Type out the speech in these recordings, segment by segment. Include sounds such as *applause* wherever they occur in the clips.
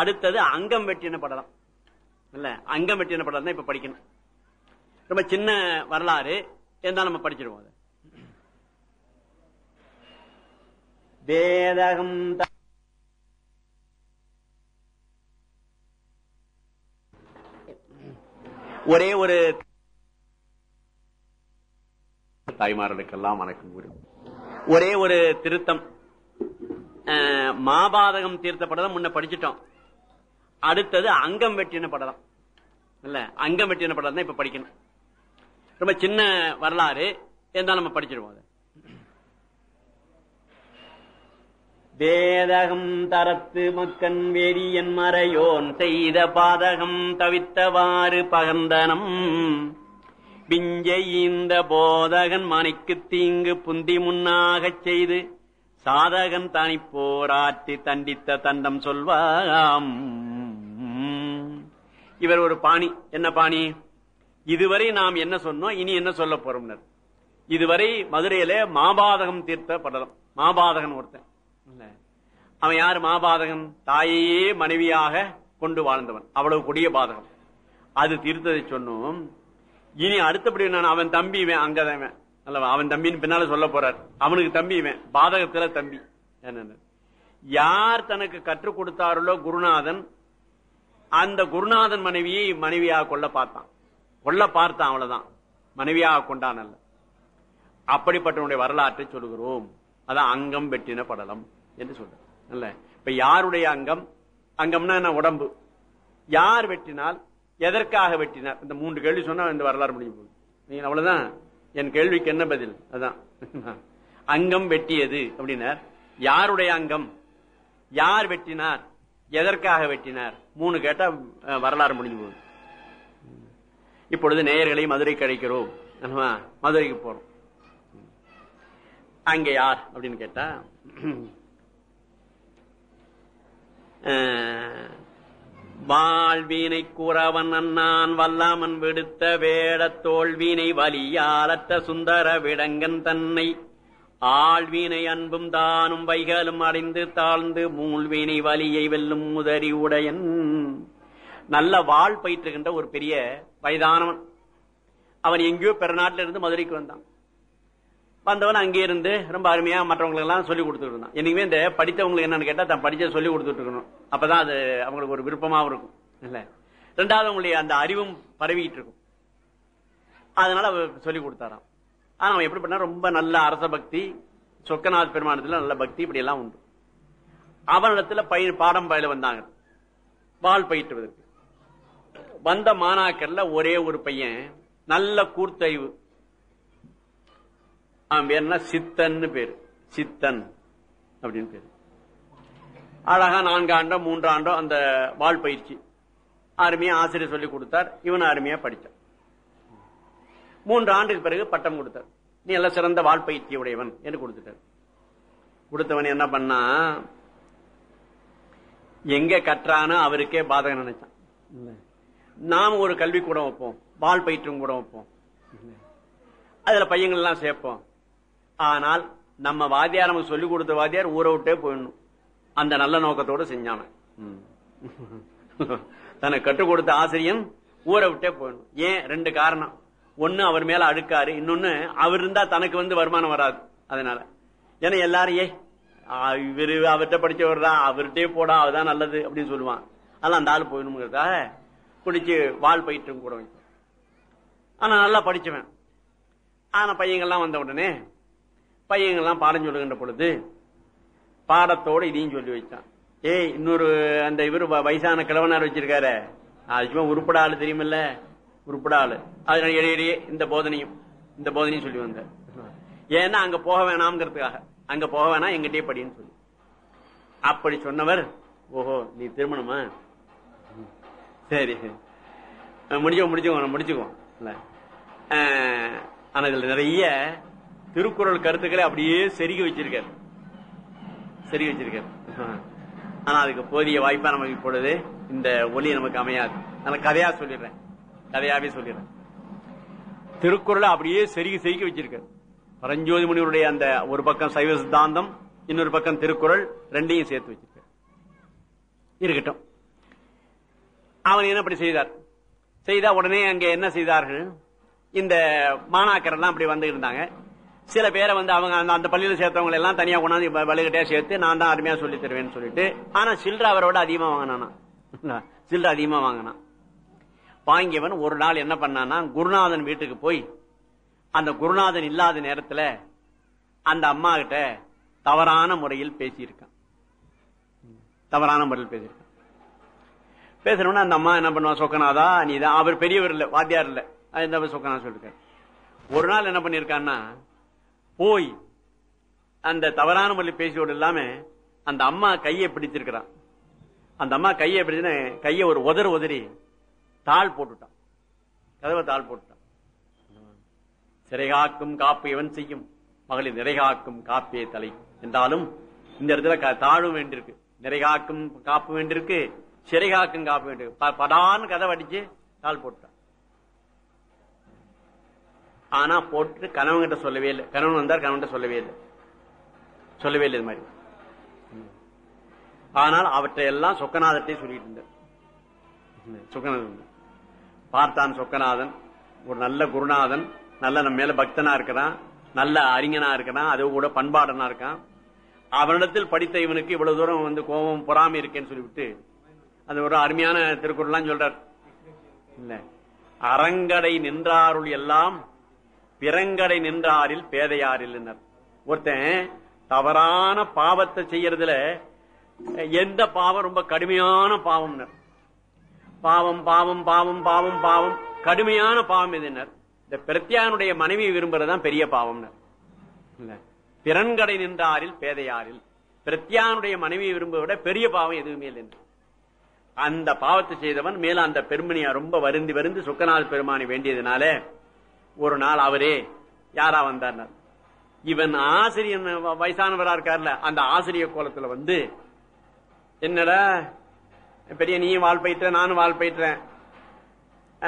அடுத்தது அங்கம் வெட்டின படலம் இல்ல அங்கம் வெட்டின படலம் தான் இப்ப படிக்கணும். ரொம்ப சின்ன வரலாறு இருந்தாலும் நம்ம படிச்சிருவோம் அது. வேதகம் ஒரே ஒரு தாய்மார்களுக்கெல்லாம் வணக்கம் கூறி. ஒரே ஒரு திருத்தம் மாபாதகம் தீர்த்த முன்ன படிச்சுட்டோம். அடுத்தது அங்கம் வெட்டின படம் இல்ல அங்கம் வெட்டின படம் தான் இப்ப படிக்கணும். ரொம்ப சின்ன வரலாறு இருந்தாலும் நம்ம படிச்சிருவோம் வேதகம் தரத்து மக்கன் வேதியன் மறையோன் செய்த பாதகம் தவித்தவாறு பகந்தனம். பிஞ்சை இந்த போதகன் மணிக்கு தீங்கு புந்தி முன்னாகச் செய்து சாதகன் தனி போராற்றி தண்டித்த தண்டம் சொல்வாம். இவர் ஒரு பாணி. என்ன பாணி? இதுவரை நாம் என்ன சொன்னோம் இனி என்ன சொல்ல போறோம்னர் இதுவரை மதுரையில மாபாதகம் தீர்த்த படலம் மாபாதகன் ஒருத்தன். அவன் யாரு? மாபாதகன். தாயையே மனைவியாக கொண்டு வாழ்ந்தவன். அவ்வளவு கொடிய பாதகம். அது தீர்த்ததை சொன்னோம். இனி அடுத்தபடி நான் அவன் தம்பி இவன் அங்கதான். அல்லவா? அவன் தம்பின்னு பின்னால சொல்ல போறார். அவனுக்கு தம்பி இவன். பாதகத்துல தம்பி. என்னன்னு யார் தனக்கு கற்றுக் கொடுத்தார்களோ குருநாதன் அந்த குருநாதன் மனைவியை மனைவியாக கொள்ள பார்த்தான். கொல்ல பார்த்தான் அவ்வளவுதான். மனைவியாக கொண்டான் அல்ல. அப்படிப்பட்டவனுடைய வரலாற்றை சொல்கிறோம் அதான் அங்கம் வெட்டின படலம் என்று சொல்ற இல்ல இப்ப யாருடைய அங்கம்? அங்கம்னா என்ன? உடம்பு. யார் வெட்டினால் எதற்காக வெட்டினார்? இந்த மூன்று கேள்வி சொன்னா இந்த வரலாறு முடிஞ்சு போகுது. நீங்க அவ்வளவுதான். என் கேள்விக்கு என்ன பதில்? அதான். அங்கம் வெட்டியது அப்படின்னார். யாருடைய அங்கம்? யார் வெட்டினார்? எதற்காக வெட்டினார்? மூணு கேட்டா வரலாறு முடிஞ்சு போகுது. இப்பொழுது நேயர்களையும் மதுரைக்கு அழைக்கிறோம். மதுரைக்கு போறோம். அங்க யார் அப்படின்னு கேட்டா அஹ், வாழ்வீனை கூறவன் அண்ணான் வல்லாமன் விடுத்த வேட தோல்வீனை வலியாலற்ற சுந்தர விடங்கன் தன்னை ஆழ்வினை அன்பும் தானும் வைகலும் அடைந்து தாழ்ந்து மூழ்வினை வலியை வெல்லும் முதறி உடையன். நல்ல வாழ் பயிற்றுகின்ற ஒரு பெரிய வயதானவன். அவன் எங்கேயோ பெருநாட்டில இருந்து மதுரைக்கு வந்தான். வந்தவன் அங்கே இருந்து ரொம்ப அருமையா மற்றவங்களுக்கெல்லாம் சொல்லி கொடுத்துட்டு இருந்தான். என்னைக்குமே இந்த படித்தவங்களுக்கு என்னன்னு கேட்டா தான் படிச்ச சொல்லி கொடுத்துட்டு இருக்கணும். அப்பதான் அது அவங்களுக்கு ஒரு விருப்பமாவும் இருக்கும். இல்ல? ரெண்டாவது அவங்களுடைய அந்த அறிவும் பரவிட்டு இருக்கும். அதனால அவர் சொல்லி கொடுத்தாராம். ஆனா அவன் எப்படி பண்ணா ரொம்ப நல்ல அரச பக்தி. சொக்கநாத் பெருமானத்துல நல்ல பக்தி இப்படி எல்லாம் உண்டு. அவனிடத்துல பயிர் பாடம் பயில வந்தாங்க. பால் பயிற்றுவதற்கு. வந்த மாணாக்கர்ல ஒரே ஒரு பையன் நல்ல கூர்த்தறிவு. அவன் பேர்னா சித்தன்னு பேரு. சித்தன் அப்படின்னு பேரு. அழகா நான்கு மூன்றாண்டோ அந்த வாழ் பயிற்சி. அருமையா ஆசிரியர் சொல்லி கொடுத்தார். இவன் அருமையா படித்தான் மூன்று ஆண்டுக்கு பிறகு பட்டம் கொடுத்தார். நீ எல்லாம் சிறந்த வாழ் பயிற்சி உடையவன் என்று கொடுத்துட்டார். கொடுத்தவன் என்ன பண்ணா எங்க கற்றானோ அவருக்கே பாதகம் நினைச்சான். நாம ஒரு கல்வி கூட வைப்போம் வாழ் பயிற்றும் கூட வைப்போம். அதுல பையங்கள் எல்லாம் சேர்ப்போம். ஆனால் நம்ம வாத்தியார் நமக்கு சொல்லி கொடுத்த வாத்தியார் ஊரை விட்டே போயிடணும். அந்த நல்ல நோக்கத்தோடு செஞ்சான *laughs* தனக்கு கற்றுக் கொடுத்த ஆசிரியன் ஊரை விட்டே போயிடணும். ஏன்? ரெண்டு காரணம். ஒன்னு அவர் மேல அழுக்காரு இன்னொன்னு அவர் இருந்தா தனக்கு வந்து வருமானம் வராது. அதனால ஏன்னா எல்லாரும் ஏ இவரு அவர்கிட்ட படிச்சவர் தான் அவர்கிட்டே போடா அதுதான் நல்லது அப்படின்னு சொல்லுவான். அதெல்லாம் அந்த ஆள் போயிடணுங்கிறதா குடிச்சு வாழ் பயிற்றும் கூட வைக்கும் ஆனா நல்லா படிச்சவன். ஆனா பையங்கள்லாம் வந்த உடனே பையங்கள்லாம் பாடம் சொல்லுகின்ற பொழுது பாடத்தோடு இதையும் சொல்லி வச்சான் ஏய் இன்னொரு அந்த இவரு வ- வயசான கிழவனார் வச்சிருக்காரு. அது சும்மா உருப்பட ஆள் தெரியுமில்ல. உருப்படாது. அதனால இடையிடையே இந்த போதனையும் இந்த போதனையும் சொல்லி வந்தார் ஏன்னா அங்க போக வேணாம்ங்கிறதுக்காக. அங்க போக வேணாம் எங்கிட்டே படின்னு சொல்லி. அப்படி சொன்னவர் ஓஹோ நீ திருமணமா? சரி அஹ் முடிச்சுக்கோ முடிச்சுக்கோ முடிச்சுக்கோ. இல்ல. ஆனா இதுல நிறைய திருக்குறள் கருத்துக்களை அப்படியே செருகி வச்சிருக்காரு. செருகி வச்சிருக்காரு. ஆனா அதுக்கு போதிய வாய்ப்பா நமக்கு இப்பொழுது இந்த ஒலி நமக்கு அமையாது. நான் கதையா சொல்லிடுறேன். கதையாவே சொல்லிடுறேன் திருக்குறளை அப்படியே செருகி செருகி வச்சிருக்காரு. பரஞ்சோதி முனிவருடைய அந்த ஒரு பக்கம் சைவ சித்தாந்தம் இன்னொரு பக்கம் திருக்குறள் ரெண்டையும் சேர்த்து வச்சிருக்காரு. இருக்கட்டும். அவன் என்ன அப்படி செய்தார்? செய்தா உடனே அங்க என்ன செய்தார்கள்? இந்த மாணாக்கர் எல்லாம் அப்படி வந்து இருந்தாங்க. சில பேரை வந்து அவங்க அந்த அந்த பள்ளியில சேர்த்தவங்க எல்லாம் தனியா கொண்டாந்து வலுகிட்டே சேர்த்து நான் தான் அருமையா சொல்லி தருவேன்னு சொல்லிட்டு ஆனா சில்லற அவரோட அதிகமா வாங்கினானா *laughs* சில்லற அதிகமா வாங்கினான். வாங்கியவன் ஒரு நாள் என்ன பண்ணான்னா குருநாதன் வீட்டுக்கு போய் அந்த குருநாதன் இல்லாத நேரத்துல அந்த அம்மா கிட்ட தவறான முறையில் பேசியிருக்கான். தவறான முறையில் பேசியிருக்கான். பேசணும்னா அந்த அம்மா என்ன பண்ணுவா சொக்கனாதா நீ தான் அவர் பெரியவர் இல்லை வாத்தியார் இல்லை. அது இந்த சொக்கனா சொல்லிருக்காரு. ஒரு நாள் என்ன பண்ணிருக்கான்னா போய் அந்த தவறான முறையில் பேசியோடு இல்லாம அந்த அம்மா கையை பிடிச்சிருக்கிறான். அந்த அம்மா கையை பிடிச்சுன்னு கையை ஒரு உதறு உதறி தாள் போட்டுட்டான். கதவை தாள் போட்டுட்டான். சிறைகாக்கும் காப்பு எவன் செய்யும்? மகளிர் நிறைகாக்கும் காப்பே தலை. என்றாலும் இந்த இடத்துல தாழும் வேண்டியிருக்கு. நிறைகாக்கும் காப்பு வேண்டியிருக்கு சிறைகாக்கும் காப்பு வேண்டியிருக்கு. ப- படான்னு கதவை அடிச்சு தாள் போட்டுட்டான். ஆனா போட்டு கணவன்கிட்ட சொல்லவே இல்லை. கணவன் வந்தார் கணவன்கிட்ட சொல்லவே இல்லை. சொல்லவே இல்லை இது மாதிரி. ஆனால் அவற்றை எல்லாம் சொக்கநாதத்தை சொல்லிட்டு இருந்தார். சொக்கநாதன் பார்த்தான் சொக்கநாதன் ஒரு நல்ல குருநாதன் நல்ல நம்ம மேல பக்தனா இருக்கிறான் நல்ல அறிஞனா இருக்கிறான் அது கூட பண்பாடனா இருக்கான். அவனிடத்தில் படித்த இவனுக்கு இவ்வளவு தூரம் வந்து கோபம் பொறாமை இருக்கேன்னு சொல்லிவிட்டு அது ஒரு அருமையான திருக்குறள்லாம் சொல்றார். இல்ல. அறங்கடை நின்றாருள் எல்லாம் பிறங்கடை நின்றாரில் பேதையாரில் ஒருத்தன் தவறான பாவத்தை செய்யறதுல எந்த பாவம் ரொம்ப கடுமையான பாவம்னர். பாவம் பாவம் பாவம் பாவம் பாவம். கடுமையான பாவம் எதுனர் இந்த பிரத்யானுடைய மனைவி விரும்புறதுதான் பெரிய பாவம்னர். இல்ல. பிறன்கடை நின்றாரில் பேதையாரில். பிரத்யானுடைய மனைவி விரும்புவதை விட பெரிய பாவம் எதுவுமே இல்லை அந்த பாவத்தை செய்தவன் மேல அந்த பெருமணியா ரொம்ப வருந்தி வருந்தி சுக்கநாத பெருமானி வேண்டியதுனால ஒரு நாள் அவரே யாரா வந்தார் இவன் ஆசிரியன் வ- வயசானவரா இருக்கார்ல அந்த ஆசிரியர் கோலத்துல வந்து என்னடா பெரிய நீயும் வாழ் பயிற்ற நானும் வாழ் பயிற்றேன்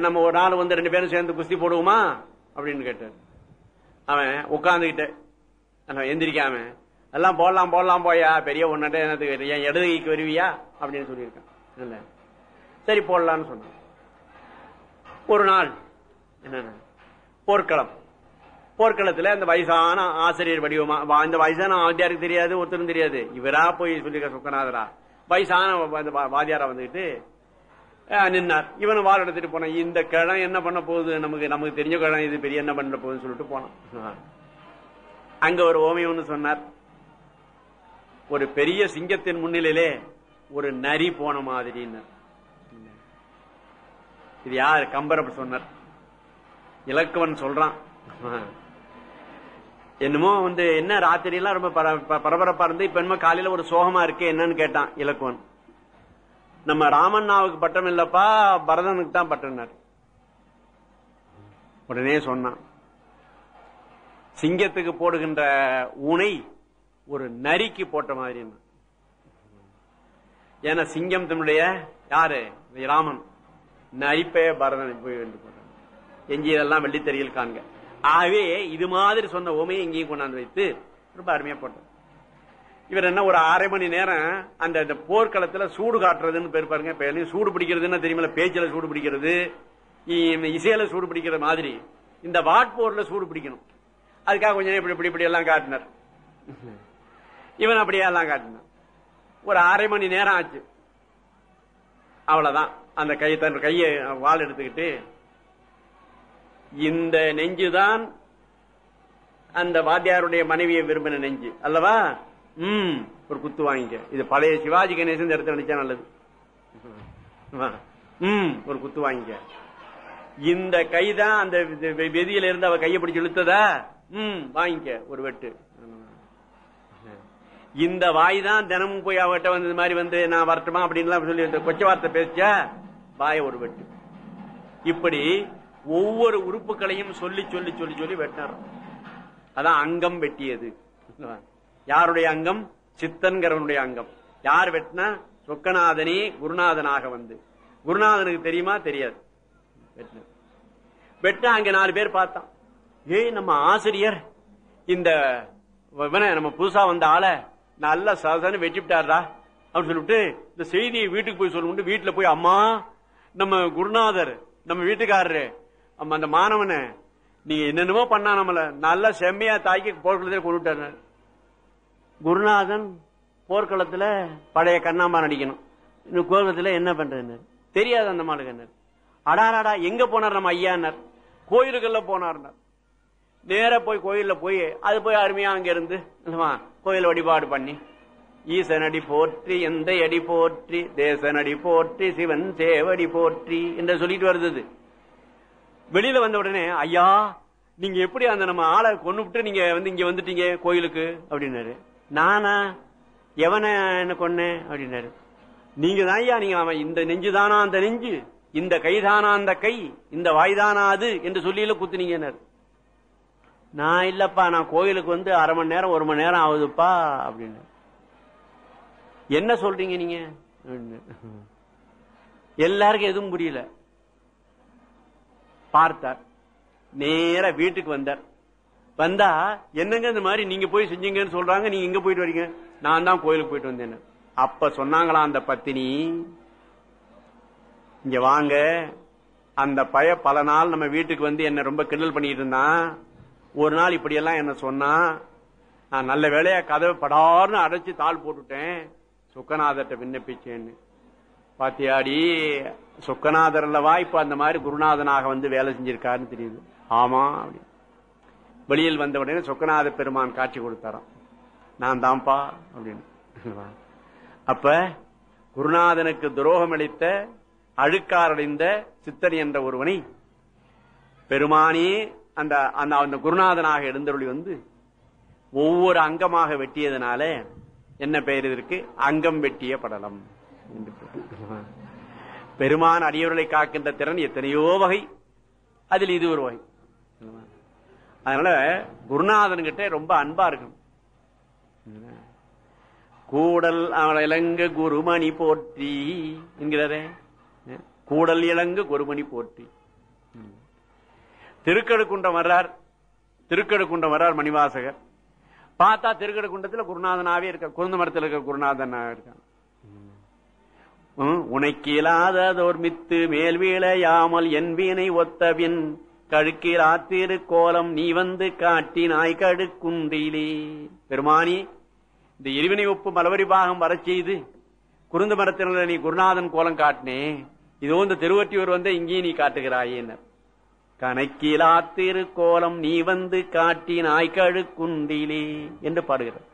நம்ம ஒரு நாள் வந்து ரெண்டு பேரும் சேர்ந்து குஸ்தி போடுவோமா? அப்படின்னு கேட்டார். அவன் உட்காந்துக்கிட்டு அவன் எந்திரிக்காம எல்லாம் போடலாம் போடலாம் போயா பெரிய ஒன்னுட்டு என்னத்துக்கு என் இடதுகைக்கு வருவியா? அப்படின்னு சொல்லியிருக்கான். இல்ல. சரி போடலாம்னு சொன்னான். ஒரு நாள் என்ன போர்க்களம். போர்க்களத்துல அந்த வயசான ஆசிரியர் வடிவமா வா- இந்த வயசான ஆத்தியாருக்கு தெரியாது ஒருத்தரும் தெரியாது. இவரா போய் சொல்லியிருக்க சுக்கநாதரா? வயசான வ- அந்த வா- வந்துகிட்டு நின்னார். இவன் வாள் எடுத்துட்டு போனான். இந்த கிழமை என்ன பண்ண போகுது? நமக்கு நமக்கு தெரிஞ்ச கிழமை இது பெரிய என்ன பண்ண போகுதுன்னு சொல்லிட்டு போனான். அங்க ஒரு ஓமை சொன்னார். ஒரு பெரிய சிங்கத்தின் முன்னிலையிலே ஒரு நரி போன மாதிரின்னு இது யார்? கம்பர் அப்படி சொன்னார். இலக்குவன் சொல்றான். என்னமோ வந்து என்ன ராத்திரி எல்லாம் ரொம்ப பர- ப- பரபரப்பா இருந்து இப்ப என்னமோ காலையில ஒரு சோகமா இருக்கு என்னன்னு கேட்டான் இலக்குவன். நம்ம ராமண்ணாவுக்கு பட்டம் இல்லப்பா பரதனுக்கு தான் பட்டம்னார் உடனே சொன்னான் சிங்கத்துக்கு போடுகின்ற ஊனை ஒரு நரிக்கு போட்ட மாதிரி ஏன்னா சிங்கம் தன்னுடைய யாரு? ராமன். நரிப்பே பரதன் போய் வேண்டு போட்டான் எஞ்சியதெல்லாம் வெள்ளித்தறியில் காண்க. ஆகவே இது மாதிரி சொன்ன ஓமையை இங்கேயும் கொண்டாந்து வைத்து ரொம்ப அருமையா போட்டார் இவர் என்ன ஒரு அரை மணி நேரம் அந்த அந்த போர்க்களத்துல சூடு காட்டுறதுன்னு பேர் பாருங்க சூடு பிடிக்கிறதுன்னு தெரியுமில்ல பேச்சில சூடு பிடிக்கிறது இசையில சூடு பிடிக்கிற மாதிரி இந்த வாட்போர்ல சூடு பிடிக்கணும். அதுக்காக கொஞ்சம் நேரம் இப்படி இப்படி இப்படி எல்லாம் காட்டினார். இவன் அப்படியே எல்லாம் காட்டினான். ஒரு அரை மணி நேரம் ஆச்சு. அவ்வளவுதான். அந்த கையை தன் கையை வாள் எடுத்துக்கிட்டு இந்த நெஞ்சுதான் அந்த வாத்தியாருடைய மனைவியை விரும்பின நெஞ்சு. அல்லவா? ம். ஒரு குத்து வாங்கிக்க. இது பழைய சிவாஜி கணேசன் இடத்துல நினைச்சா நல்லது. வா. ஒரு குத்து வாங்கிக்க. இந்த கைதான் அந்த வெ- வெதியில இருந்து அவ கையை பிடிச்சு இழுத்ததா? ம். வாங்கிக்க. ஒரு வெட்டு. இந்த வாய் தான் தினமும் போய் அவட்ட வந்தது இது மாதிரி வந்து நான் வரட்டுமா? அப்படின்லாம் சொல்லி கொச்ச வார்த்தை பேசிச்சா வாய ஒரு வெட்டு. இப்படி ஒவ்வொரு உறுப்புகளையும் சொல்லி சொல்லி சொல்லி சொல்லி வெட்டினார். அதான் அங்கம் வெட்டியது. யாருடைய அங்கம்? சித்தன்கிறவனுடைய அங்கம். யார் வெட்டினா? சொக்கநாதனே குருநாதனாக வந்து. குருநாதனுக்கு தெரியுமா? தெரியாது. வெட்டினா அங்க நாலு பேர் பார்த்தான். ஏய் நம்ம ஆசிரியர் இந்த இவனை நம்ம புதுசா வந்த ஆளை நல்ல சதன்னு வெட்டிவிட்டாரா அப்படின்னு சொல்லிவிட்டு இந்த செய்தியை வீட்டுக்கு போய் சொல்லிட்டு வீட்டுல போய் அம்மா நம்ம குருநாதர் நம்ம வீட்டுக்காரரு அந்த மாணவனை நீங்க என்னென்னமோ பண்ணா நம்மள நல்லா செம்மையா தாக்கி போர்க்களத்தில் கொண்டுட்டாரு குருநாதன் போர்க்களத்துல பழைய கண்ணாம்பா நடிக்கணும் இன்னும் கோபத்துல என்ன பண்றது தெரியாது அந்த மாளுக்கு அடாராடா எங்க போனார் நம்ம ஐயானார் கோயிலுக்குள்ள போனார்னார். நேர போய் கோயில்ல போய் அது போய் அருமையா அங்க இருந்து கோயில் வழிபாடு பண்ணி ஈசனடி போற்றி எந்த அடி போற்றி தேசனடி போற்றி சிவன் சேவடி போற்றி என்று சொல்லிட்டு வருது வெளியில வந்த உடனே ஐயா நீங்க எப்படி அந்த நம்ம ஆளை கொண்டு விட்டு நீங்க வந்து இங்க வந்துட்டீங்க கோயிலுக்கு? அப்படின்னாரு. நானா? எவன என்ன கொன்னேன் அப்படின்னாரு. நீங்க தான் ஐயா நீங்க அவன் இந்த நெஞ்சு தானா அந்த நெஞ்சு? இந்த கைதானா அந்த கை? இந்த வாய்தானா அது? என்று சொல்லியில குத்துனீங்கன்னாரு. நான் இல்லப்பா நான் கோயிலுக்கு வந்து அரை மணி நேரம் ஒரு மணி நேரம் ஆகுதுப்பா அப்படின்னு என்ன சொல்றீங்க நீங்க? அப்படின்னு. எல்லாருக்கும் எதுவும் புரியல. பார்த்தார். நேர வீட்டுக்கு வந்தார். வந்தா என்னங்க இந்த மாதிரி? நீங்க போய் செஞ்சீங்கன்னு சொல்றாங்க. நீங்க எங்க போயிட்டு வரீங்க? நான் தான் கோயிலுக்கு போயிட்டு வந்தேன் அப்ப சொன்னாங்களா அந்த பத்தினி இங்க வாங்க. அந்த பய பல நாள் நம்ம வீட்டுக்கு வந்து என்ன ரொம்ப கிண்டல் பண்ணிட்டு இருந்தான் ஒரு நாள் இப்படி எல்லாம் என்ன சொன்னா நான் நல்ல வேலையா கதவை படார்னு அடைச்சு தாள் போட்டுட்டேன். சுக்கநாதர்கிட்ட விண்ணப்பிச்சேன்னு. பாத்தியாடி சுக்கநாதர் அல்லவா இப்ப அந்த மாதிரி குருநாதனாக வந்து வேலை செஞ்சிருக்காருன்னு தெரியுது. ஆமா அப்படி. வெளியில் வந்த உடனே சொக்கநாத பெருமான் காட்சி கொடுத்தாராம். நான் தான்ப்பா அப்படின்னு. அப்ப குருநாதனுக்கு துரோகம் அளித்த அழுக்காரடைந்த சித்தன் என்ற ஒருவனை பெருமானே அந்த அந்த அந்த குருநாதனாக எழுந்தருளி வந்து ஒவ்வொரு அங்கமாக வெட்டியதுனால என்ன பெயர் இதற்கு? அங்கம் வெட்டிய படலம். பெருமான் அடியவர்களை காக்கின்ற திறன் எத்தனையோ வகை. அதில் இது ஒரு வகை. அதனால குருநாதன் கிட்ட ரொம்ப அன்பா இருக்கும் கூடல் இளங்க குருமணி போற்றி என்கிறாரே. கூடல் இளங்கு குருமணி போற்றி. திருக்கடுக்குன்றம் வர்றார். திருக்கடுக்குன்றம் வர்றார் மணிவாசகர். பார்த்தா திருக்கடுக்குன்றத்துல குருநாதனாவே இருக்க குருந்த மரத்தில் இருக்க குருநாதனா இருக்கான் உனக்கு இல்லாததோர் மித்து மேல் வீழையாமல் என் வீணை கழுக்கில் ஆத்திரு கோலம் நீ வந்து காட்டினாய் கடுக்குன்றிலே பெருமானி இந்த இருவினை ஒப்பு மலவரி பாகம் வரச் செய்து குருந்த மரத்தினர் நீ குருநாதன் கோலம் காட்டினே இதோ இந்த திருவற்றியூர் வந்து இங்கே நீ காட்டுகிறாயே கணக்கிலா திருக்கோலம் நீ வந்து காட்டினாய் கழுக்குன்றிலே என்று பாடுகிறார்.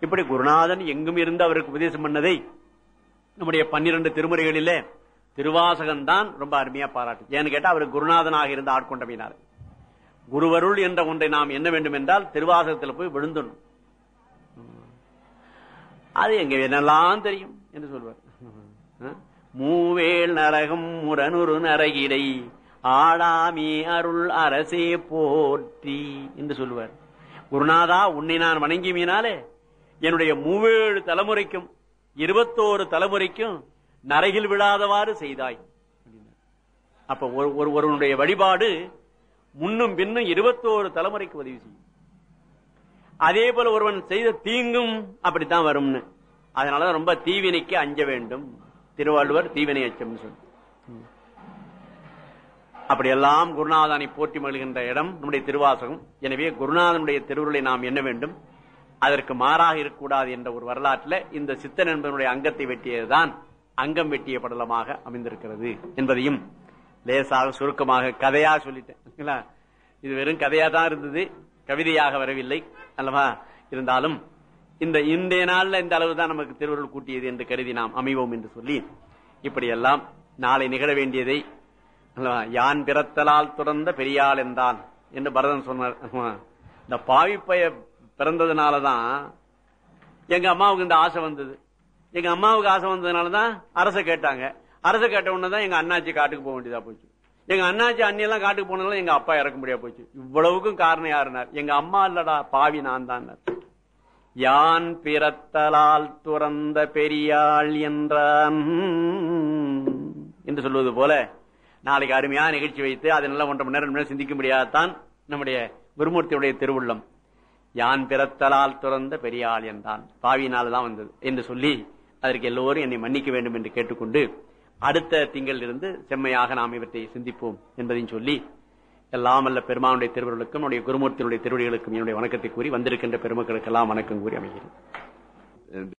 இப்படி குருநாதன் எங்கும் இருந்து அவருக்கு உபதேசம் பண்ணதை நம்முடைய பன்னிரண்டு திருமுறைகளிலே திருவாசகன் தான் ரொம்ப அருமையா பாராட்டு. ஏன்னு கேட்டா அவர் குருநாதனாக இருந்து ஆட்கொண்டமையினார். குருவருள் என்ற ஒன்றை நாம் என்ன வேண்டும் என்றால் திருவாசகத்தில் போய் விழுந்தணும் அது எங்க என்னெல்லாம் தெரியும் என்று சொல்வார். மூவேல் நரகம் முரணுரு நரகிடை ஆடாமே அருள் அரசே போற்றி என்று சொல்லுவார் குருநாதா உன்னை நான் வணங்கியமினாலே என்னுடைய மூவேழு தலைமுறைக்கும் இருபத்தோரு தலைமுறைக்கும் நரகில் விழாதவாறு செய்தாய். அப்ப ஒரு ஒருவனுடைய வழிபாடு முன்னும் பின்னும் இருபத்தோரு தலைமுறைக்கு உதவி செய்யும். அதே போல ஒருவன் செய்த தீங்கும் அப்படித்தான் வரும்னு. அதனால ரொம்ப தீவினைக்கு அஞ்ச வேண்டும். திருவள்ளுவர் தீவினை அச்சம் சொல்லி அப்படியெல்லாம் குருநாதனை போற்றி மகிழ்கின்ற இடம். நம்முடைய திருவாசகம். எனவே குருநாதனுடைய திருவுருளை நாம் என்ன வேண்டும். அதற்கு மாறாக இருக்கக்கூடாது என்ற ஒரு வரலாற்றில் இந்த சித்தன் என்பதனுடைய அங்கத்தை வெட்டியதுதான் அங்கம் வெட்டிய படலமாக அமைந்திருக்கிறது என்பதையும் லேசாக சுருக்கமாக கதையா சொல்லிட்டேன். இது வெறும் கதையா தான் இருந்தது. கவிதையாக வரவில்லை. அல்லவா? இருந்தாலும் இந்த இன்றைய நாளில் இந்த அளவு தான் நமக்கு திருவருள் கூட்டியது என்று கருதி நாம் அமைவோம் என்று சொல்லி இப்படியெல்லாம் நாளை நிகழ வேண்டியதை யான் பிறத்தலால் துறந்த பெரியாள் என்றான் என்று பரதன் சொன்னார். இந்த பாவிப்பய பிறந்ததுனாலதான் எங்க அம்மாவுக்கு இந்த ஆசை வந்தது. எங்க அம்மாவுக்கு ஆசை வந்ததுனாலதான் அரச கேட்டாங்க. அரச கேட்ட உடனே எங்க அண்ணாச்சி காட்டுக்கு போக வேண்டியதா போச்சு. எங்க அண்ணாச்சி அண்ணியெல்லாம் காட்டுக்கு போனதுல எங்க அப்பா இறக்க முடியா போச்சு. இவ்வளவுக்கும் காரணம் யாருனார் எங்க அம்மா இல்லடா பாவி நான் தான் யான் பிறத்தலால் துறந்த பெரியாள் என்றான். என்று சொல்வது போல நாளைக்கு அருமையான நிகழ்ச்சி வைத்து அதனால ஒன்றரை மணி நேரம் சிந்திக்க முடியாதான் நம்முடைய குருமூர்த்தியுடைய திருவுள்ளம். யான் பிறத்தலால் துறந்த பெரியாள் என்றான். பாவியினால் தான் வந்தது என்று சொல்லி அதற்கு எல்லோரும் என்னை மன்னிக்க வேண்டும் என்று கேட்டுக்கொண்டு அடுத்த திங்கள் இருந்து செம்மையாக நாம் இவற்றை சிந்திப்போம் என்பதையும் சொல்லி எல்லாம் அல்ல பெருமானுடைய திருவருளுக்கும் என்னுடைய குருமூர்த்தியினுடைய திருவடிகளுக்கும் என்னுடைய வணக்கத்தை கூறி வந்திருக்கின்ற பெருமக்களுக்கெல்லாம் வணக்கம் கூறி அமைகிறேன்.